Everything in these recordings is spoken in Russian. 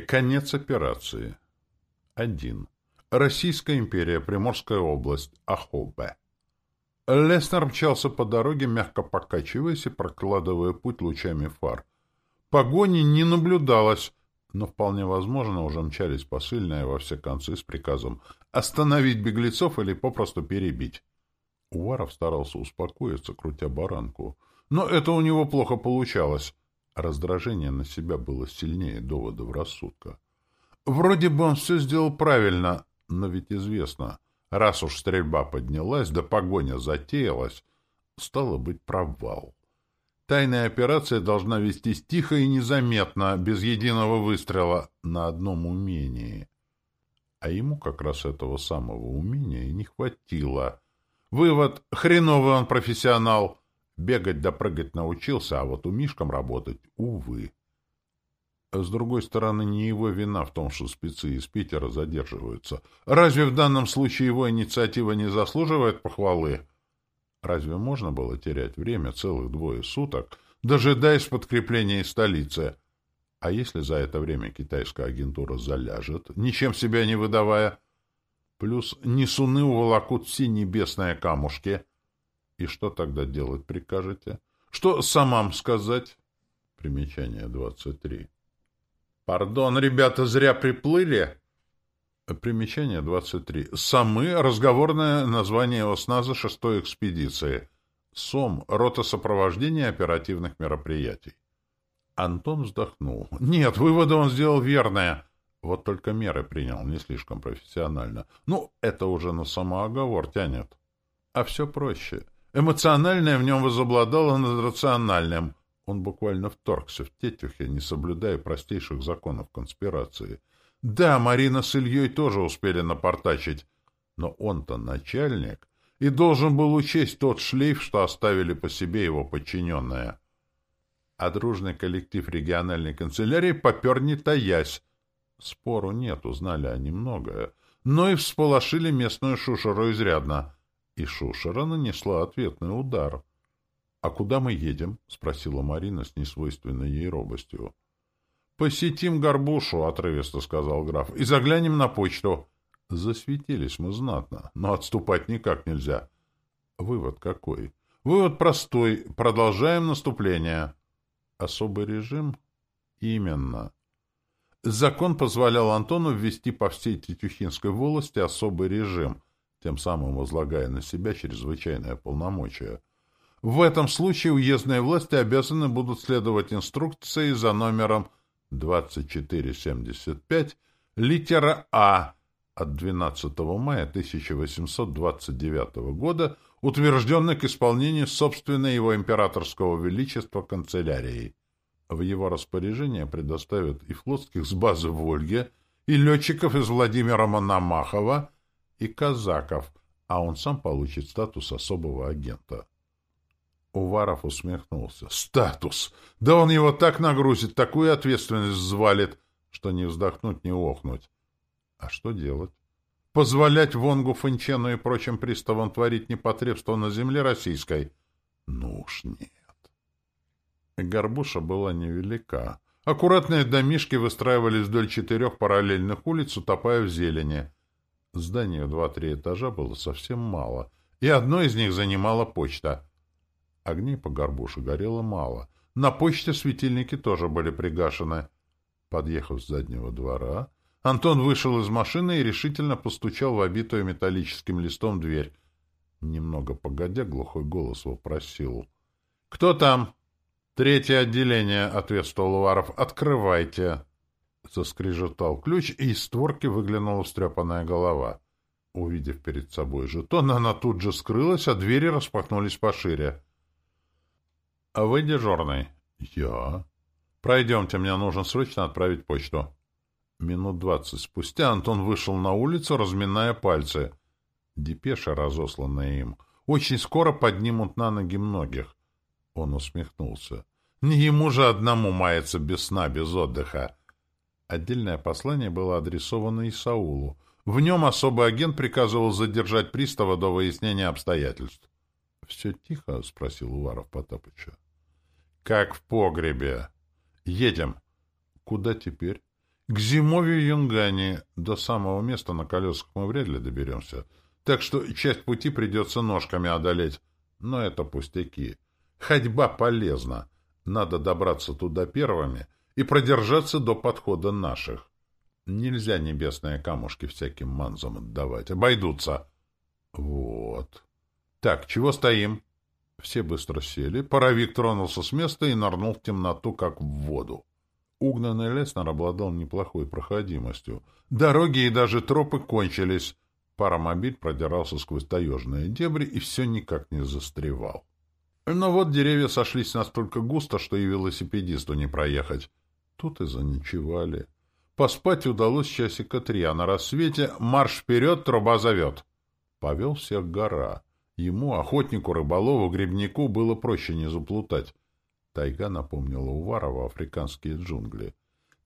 Конец операции. 1. Российская империя, Приморская область, Ахобе. Леснер мчался по дороге, мягко покачиваясь и прокладывая путь лучами фар. Погони не наблюдалось, но вполне возможно уже мчались посыльные во все концы с приказом остановить беглецов или попросту перебить. Уваров старался успокоиться, крутя баранку. Но это у него плохо получалось. Раздражение на себя было сильнее доводов рассудка. Вроде бы он все сделал правильно, но ведь известно, раз уж стрельба поднялась, да погоня затеялась, стало быть провал. Тайная операция должна вестись тихо и незаметно, без единого выстрела, на одном умении. А ему как раз этого самого умения и не хватило. Вывод — хреновый он профессионал. Бегать да прыгать научился, а вот умишкам работать — увы. С другой стороны, не его вина в том, что спецы из Питера задерживаются. Разве в данном случае его инициатива не заслуживает похвалы? Разве можно было терять время целых двое суток, дожидаясь подкрепления из столицы? А если за это время китайская агентура заляжет, ничем себя не выдавая? Плюс несуны уволокут все небесные камушки. И что тогда делать прикажете? Что самам сказать? Примечание 23. Пардон, ребята, зря приплыли. Примечание 23. Самы — разговорное название ОСНАЗа шестой экспедиции. СОМ — рота сопровождения оперативных мероприятий. Антон вздохнул. Нет, выводы он сделал верные. Вот только меры принял не слишком профессионально. Ну, это уже на самооговор тянет. А все проще. Эмоциональное в нем возобладало над рациональным — он буквально вторгся в Тетюхе, не соблюдая простейших законов конспирации. Да, Марина с Ильей тоже успели напортачить, но он-то начальник и должен был учесть тот шлейф, что оставили по себе его подчиненные. А дружный коллектив региональной канцелярии попер не таясь. Спору нет, узнали они многое, но и всполошили местную шушеру изрядно. И шушера нанесла ответный удар — «А куда мы едем?» — спросила Марина с несвойственной ей робостью. «Посетим Горбушу», — отрывисто сказал граф, — «и заглянем на почту». Засветились мы знатно, но отступать никак нельзя. Вывод какой? Вывод простой. Продолжаем наступление. Особый режим? Именно. Закон позволял Антону ввести по всей Тетюхинской волости особый режим, тем самым возлагая на себя чрезвычайное полномочие — в этом случае уездные власти обязаны будут следовать инструкции за номером 2475, литера А от 12 мая 1829 года, утвержденной к исполнению собственной его императорского величества канцелярией. В его распоряжение предоставят и флотских с базы в Ольге, и летчиков из Владимира Мономахова, и казаков, а он сам получит статус особого агента. Уваров усмехнулся. «Статус! Да он его так нагрузит, такую ответственность взвалит, что не вздохнуть, не охнуть. А что делать? Позволять Вонгу, Фэнчену и прочим приставам творить непотребство на земле российской? Ну уж нет». Горбуша была невелика. Аккуратные домишки выстраивались вдоль четырех параллельных улиц, утопая в зелени. Зданию два-три этажа было совсем мало, и одно из них занимала почта — Огней по горбуше горело мало. На почте светильники тоже были пригашены. Подъехав с заднего двора, Антон вышел из машины и решительно постучал в обитую металлическим листом дверь. Немного погодя, глухой голос вопросил. — Кто там? — Третье отделение, — ответствовал Уваров. — Открывайте. Заскрежетал ключ, и из створки выглянула встрепанная голова. Увидев перед собой жетон, она тут же скрылась, а двери распахнулись пошире. А вы дежурный? Я. Пройдемте, мне нужно срочно отправить почту. Минут двадцать спустя Антон вышел на улицу, разминая пальцы. Депеша, разосланная им, очень скоро поднимут на ноги многих. Он усмехнулся. Не ему же одному маяться без сна, без отдыха. Отдельное послание было адресовано Исаулу. В нем особый агент приказывал задержать пристава до выяснения обстоятельств. — Все тихо? — спросил Уваров Потапыча. Как в погребе. Едем. Куда теперь? К зимовью Юнгани до самого места на колесах мы вряд ли доберемся, так что часть пути придется ножками одолеть. Но это пустяки. Ходьба полезна. Надо добраться туда первыми и продержаться до подхода наших. Нельзя небесные камушки всяким манзам отдавать. Обойдутся. Вот. Так, чего стоим? Все быстро сели. Паровик тронулся с места и нырнул в темноту, как в воду. Угнанный Леснер обладал неплохой проходимостью. Дороги и даже тропы кончились. Паромобиль продирался сквозь таежные дебри и все никак не застревал. Но вот деревья сошлись настолько густо, что и велосипедисту не проехать. Тут и заночевали. Поспать удалось часика три, а на рассвете марш вперед, труба зовет. Повел всех гора. Ему, охотнику, рыболову, грибнику, было проще не заплутать. Тайга напомнила Уварова африканские джунгли.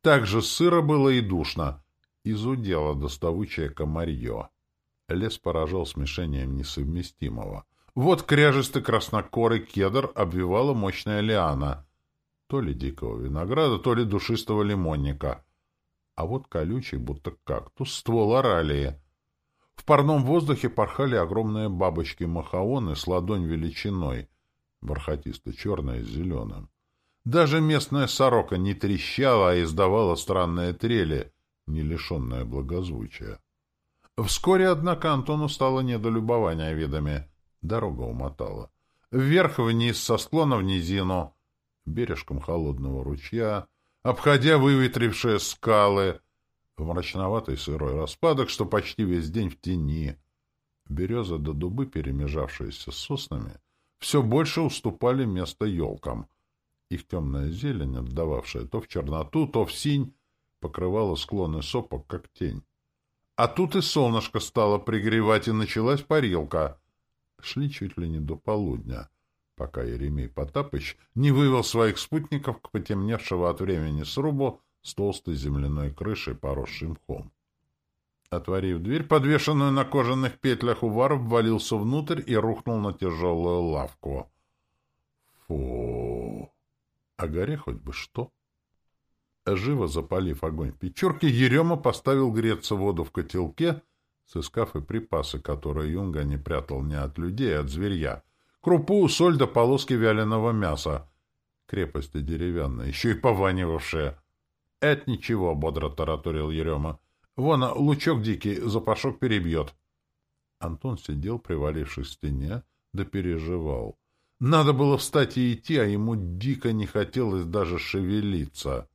Так же сыро было и душно. Изудело доставучее комарье. Лес поражал смешением несовместимого. Вот кряжистый краснокорый кедр обвивала мощная лиана. То ли дикого винограда, то ли душистого лимонника. А вот колючий, будто кактус, ствол оралии. В парном воздухе порхали огромные бабочки-махаоны с ладонь величиной, бархатисто-черные с зеленым. Даже местная сорока не трещала, а издавала странные трели, не лишенные благозвучия. Вскоре, однако, Антону стало недолюбования видами. Дорога умотала. Вверх-вниз, со склона в низину, бережком холодного ручья, обходя выветрившие скалы, в мрачноватый сырой распадок, что почти весь день в тени. Березы до дубы, перемежавшиеся с соснами, все больше уступали место елкам. Их темная зелень, отдававшая то в черноту, то в синь, покрывала склоны сопок, как тень. А тут и солнышко стало пригревать, и началась парилка. Шли чуть ли не до полудня, пока Еремей Потапыч не вывел своих спутников к потемневшего от времени срубу с толстой земляной крышей, поросшей мхом. Отворив дверь, подвешенную на кожаных петлях, Уваров ввалился внутрь и рухнул на тяжелую лавку. Фу! А горе хоть бы что! Живо запалив огонь в печурке, Ерема поставил греться воду в котелке, сыскав и припасы, которые Юнга не прятал ни от людей, а от зверья. Крупу, соль да полоски вяленого мяса. Крепости деревянные, еще и пованивавшие. — Это ничего, — бодро тараторил Ерема. — Вон, лучок дикий, запашок перебьет. Антон сидел, привалившись к стене, да переживал. Надо было встать и идти, а ему дико не хотелось даже шевелиться.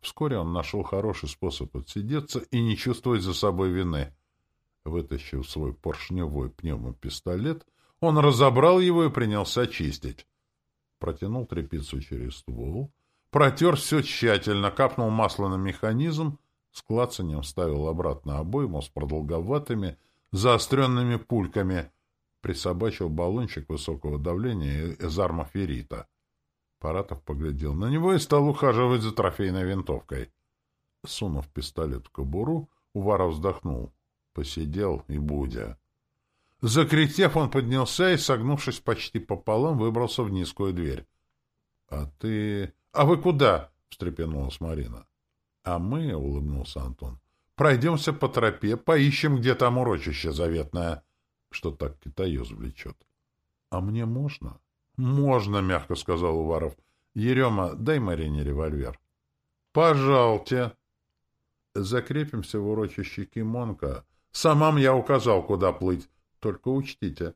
Вскоре он нашел хороший способ отсидеться и не чувствовать за собой вины. Вытащив свой поршневой пневмопистолет, он разобрал его и принялся чистить. Протянул тряпицу через ствол, Протер все тщательно, капнул масло на механизм, с клацанием вставил обратно обойму с продолговатыми, заостренными пульками, присобачил баллончик высокого давления из армоферита. Паратов поглядел на него и стал ухаживать за трофейной винтовкой. Сунув пистолет в кобуру, Уваров вздохнул. Посидел и будя. Закряхтев, он поднялся и, согнувшись почти пополам, выбрался в низкую дверь. — А ты... — А вы куда? — встрепенулась Марина. — А мы, — улыбнулся Антон, — пройдемся по тропе, поищем, где там урочище заветное, что так китаёз влечет. — А мне можно? — Можно, — мягко сказал Уваров. — Ерема, дай Марине револьвер. — Пожалуйте. Закрепимся в урочище Кимонка. Самам я указал, куда плыть. Только учтите.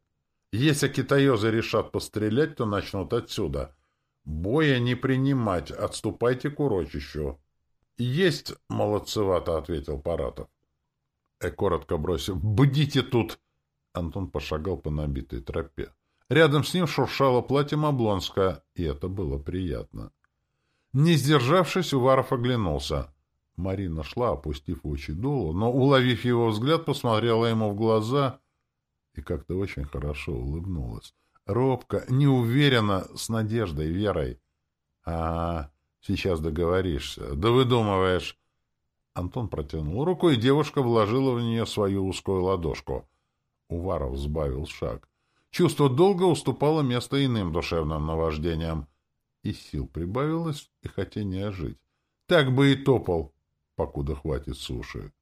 Если китаёзы решат пострелять, то начнут отсюда — Боя не принимать, отступайте к урочищу. — Есть, — молодцевато ответил Паратов. Э, коротко бросив, — бдите тут! Антон пошагал по набитой тропе. Рядом с ним шуршало платье Маблонское, и это было приятно. Не сдержавшись, Уваров оглянулся. Марина шла, опустив очи долу, но, уловив его взгляд, посмотрела ему в глаза и как-то очень хорошо улыбнулась. Робко, неуверенно, с надеждой, верой. А, сейчас договоришься. Да выдумываешь. Антон протянул руку, и девушка вложила в нее свою узкую ладошку. Уваров сбавил шаг. Чувство долга уступало место иным душевным наваждениям. И сил прибавилось, и хотение жить. Так бы и топал. покуда хватит суши.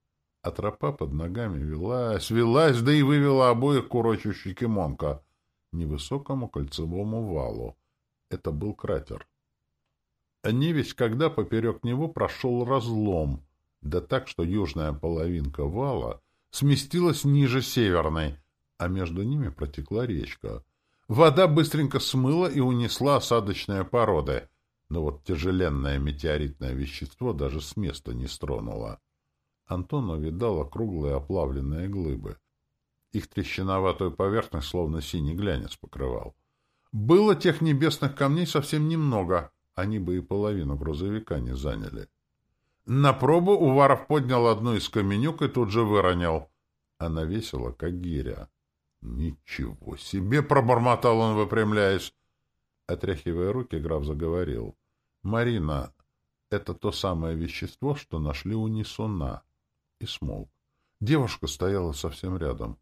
А тропа под ногами велась, велась, да и вывела обоих к урочищу Кимонка, невысокому кольцевому валу. Это был кратер. Не весь когда поперек него прошел разлом, да так, что южная половинка вала сместилась ниже северной, а между ними протекла речка. Вода быстренько смыла и унесла осадочные породы, но вот тяжеленное метеоритное вещество даже с места не стронуло. Антон увидал округлые оплавленные глыбы. Их трещиноватую поверхность словно синий глянец покрывал. Было тех небесных камней совсем немного, они бы и половину грузовика не заняли. На пробу Уваров поднял одну из каменюк и тут же выронил. Она весила, как гиря. «Ничего себе!» — пробормотал он, выпрямляясь. Отряхивая руки, граф заговорил. «Марина, это то самое вещество, что нашли у Несуна». И смолк. Девушка стояла совсем рядом.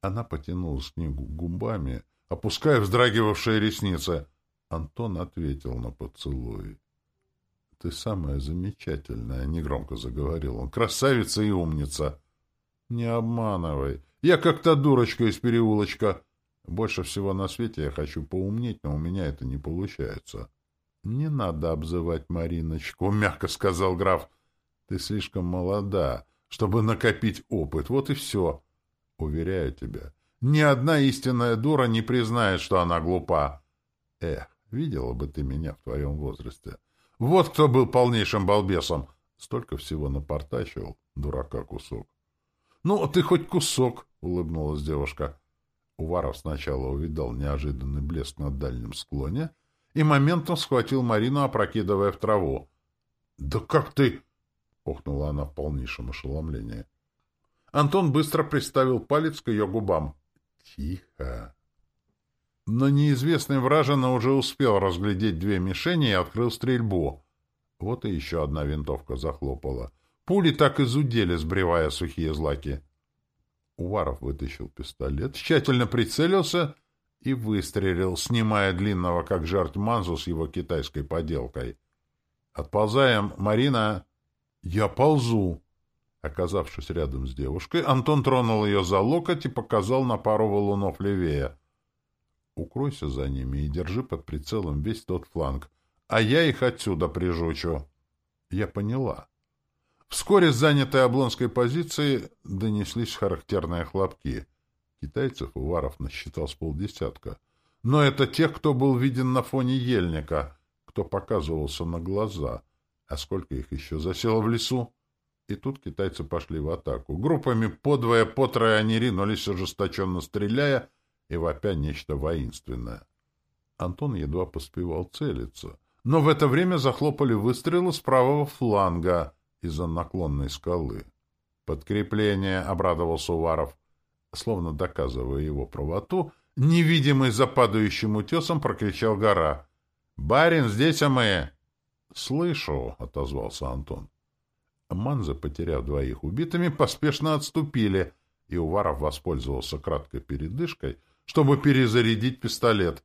Она потянулась к нему губами, опуская вздрагивавшие ресницы. Антон ответил на поцелуй. — Ты самая замечательная, — негромко заговорил он. — Красавица и умница. — Не обманывай. Я как то дурочка из переулочка. Больше всего на свете я хочу поумнеть, но у меня это не получается. — Не надо обзывать Мариночку, — мягко сказал граф. — Ты слишком молода, чтобы накопить опыт. Вот и все. Уверяю тебя, ни одна истинная дура не признает, что она глупа. Эх, видела бы ты меня в твоем возрасте. Вот кто был полнейшим балбесом. Столько всего напортачил, дурака кусок. — Ну, ты хоть кусок, — улыбнулась девушка. Уваров сначала увидал неожиданный блеск на дальнем склоне и моментом схватил Марину, опрокидывая в траву. — Да как ты... — охнула она в полнейшем ошеломлении. Антон быстро приставил палец к ее губам. Тихо. Но неизвестный вражина уже успел разглядеть две мишени и открыл стрельбу. Вот и еще одна винтовка захлопала. Пули так и зудели, сбривая сухие злаки. Уваров вытащил пистолет, тщательно прицелился и выстрелил, снимая длинного, как жертв Манзу с его китайской поделкой. «Отползаем, Марина!» «Я ползу!» Оказавшись рядом с девушкой, Антон тронул ее за локоть и показал на пару валунов левее. «Укройся за ними и держи под прицелом весь тот фланг, а я их отсюда прижучу». Я поняла. Вскоре с занятой облонской позиции донеслись характерные хлопки. Китайцев Уваров насчитал с полдесятка. Но это тех, кто был виден на фоне ельника, кто показывался на глаза. А сколько их еще засело в лесу? И тут китайцы пошли в атаку. Группами по двое, по трое они ринулись, ожесточенно стреляя и вопя нечто воинственное. Антон едва поспевал целиться. Но в это время захлопали выстрелы с правого фланга из-за наклонной скалы. «Подкрепление!» — обрадовался Уваров. Словно доказывая его правоту, невидимый за падающим утесом прокричал гора. «Барин, здесь а мы!» «Слышу!» — отозвался Антон. Манзы, потеряв двоих убитыми, поспешно отступили, и Уваров воспользовался краткой передышкой, чтобы перезарядить пистолет.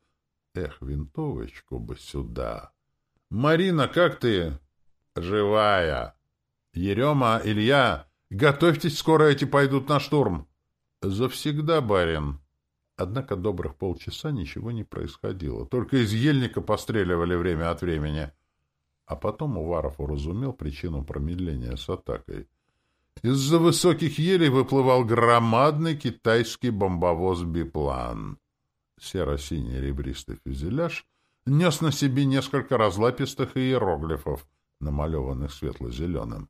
Эх, винтовочку бы сюда. — Марина, как ты? — Живая. — Ерема, Илья, готовьтесь, скоро эти пойдут на штурм. — Завсегда, барин. Однако добрых полчаса ничего не происходило. Только из ельника постреливали время от времени. — а потом Уваров уразумел причину промедления с атакой. Из-за высоких елей выплывал громадный китайский бомбовоз-биплан. Серо-синий ребристый фюзеляж нес на себе несколько разлапистых иероглифов, намалеванных светло-зеленым.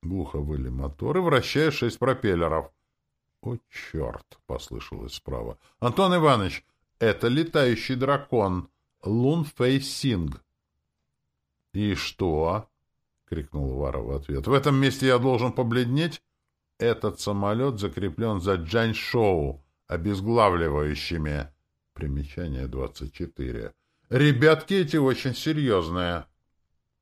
Глухо выли моторы, вращая шесть пропеллеров. — О, черт! — послышалось справа. — Антон Иванович, это летающий дракон. Лун Фэй Синг. «И что?» — крикнул Вара в ответ. «В этом месте я должен побледнеть?» «Этот самолет закреплен за Джань-Шоу, обезглавливающими». Примечание 24. «Ребятки эти очень серьезные».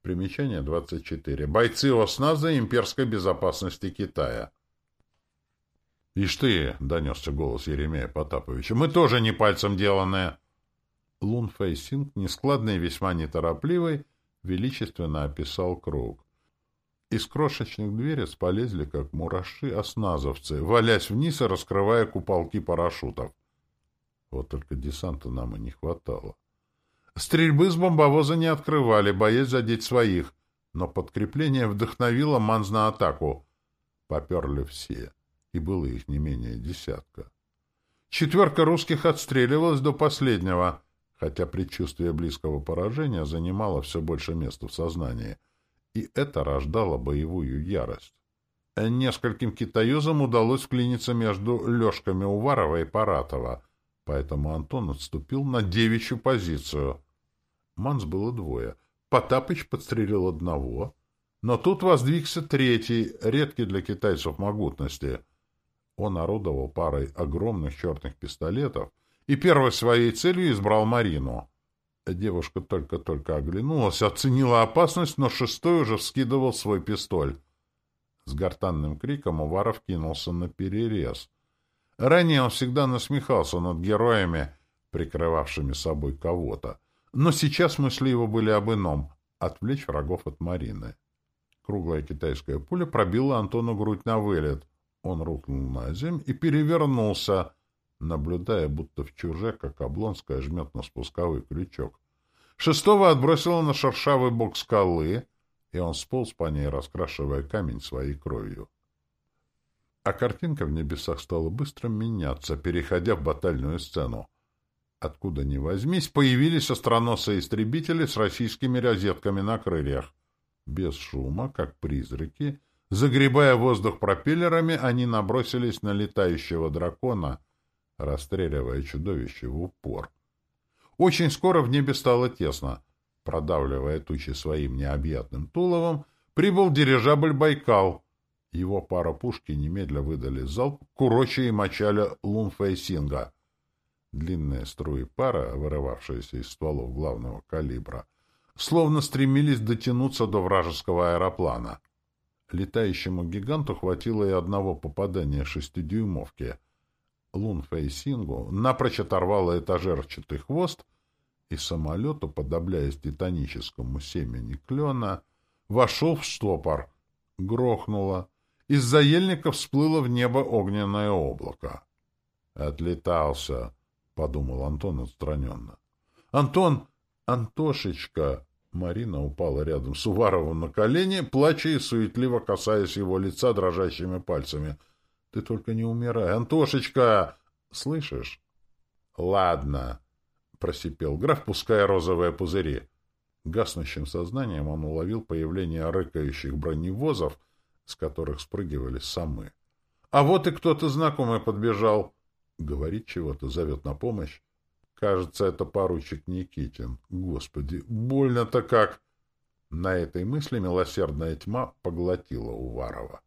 Примечание 24. Бойцы ОСНАЗа имперской безопасности Китая. «Ишь ты!» — донесся голос Еремея Потаповича. «Мы тоже не пальцем деланные!» Лун Фейсинг, нескладный и весьма неторопливый, величественно описал круг. Из крошечных дверец полезли, как мураши, осназовцы, валясь вниз и раскрывая куполки парашютов. Вот только десанта нам и не хватало. Стрельбы с бомбовоза не открывали, боясь задеть своих, но подкрепление вдохновило Манз на атаку. Поперли все, и было их не менее десятка. Четверка русских отстреливалась до последнего, хотя предчувствие близкого поражения занимало все больше места в сознании, и это рождало боевую ярость. Нескольким китаюзам удалось вклиниться между лёжками Уварова и Паратова, поэтому Антон отступил на девичью позицию. Манс было двое. Потапыч подстрелил одного, но тут воздвигся третий, редкий для китайцев могутности. Он орудовал парой огромных черных пистолетов и первой своей целью избрал Марину. Девушка только-только оглянулась, оценила опасность, но шестой уже вскидывал свой пистоль. С гортанным криком Уваров кинулся на перерез. Ранее он всегда насмехался над героями, прикрывавшими собой кого-то. Но сейчас мысли его были об ином — отвлечь врагов от Марины. Круглая китайская пуля пробила Антону грудь на вылет. Он рухнул на землю и перевернулся, наблюдая, будто в чуже, как Облонская жмет на спусковой крючок. Шестого отбросило на шершавый бок скалы, и он сполз по ней, раскрашивая камень своей кровью. А картинка в небесах стала быстро меняться, переходя в батальную сцену. Откуда ни возьмись, появились остроносые истребители с российскими розетками на крыльях. Без шума, как призраки, загребая воздух пропеллерами, они набросились на летающего дракона, расстреливая чудовище в упор. Очень скоро в небе стало тесно. Продавливая тучи своим необъятным туловом, прибыл дирижабль «Байкал». Его паропушки немедля выдали залп, куроча и мочаля Лун Фейсинга. Длинные струи пара, вырывавшиеся из стволов главного калибра, словно стремились дотянуться до вражеского аэроплана. Летающему гиганту хватило и одного попадания шестидюймовки. Лун Фейсингу напрочь оторвало этажерчатый хвост, и самолет, уподобляясь титаническому семени клена, вошел в штопор. Грохнуло. Из-за ельника всплыло в небо огненное облако. «Отлетался», — подумал Антон отстраненно. «Антон! Антошечка!» Марина упала рядом с Уваровым на колени, плача и суетливо касаясь его лица дрожащими пальцами. — Ты только не умирай. Антошечка! Слышишь? — Ладно, — просипел граф, пуская розовые пузыри. Гаснущим сознанием он уловил появление рыкающих броневозов, с которых спрыгивали самы. А вот и кто-то знакомый подбежал. Говорит чего-то, зовет на помощь. Кажется, это поручик Никитин. Господи, больно-то как! На этой мысли милосердная тьма поглотила Уварова.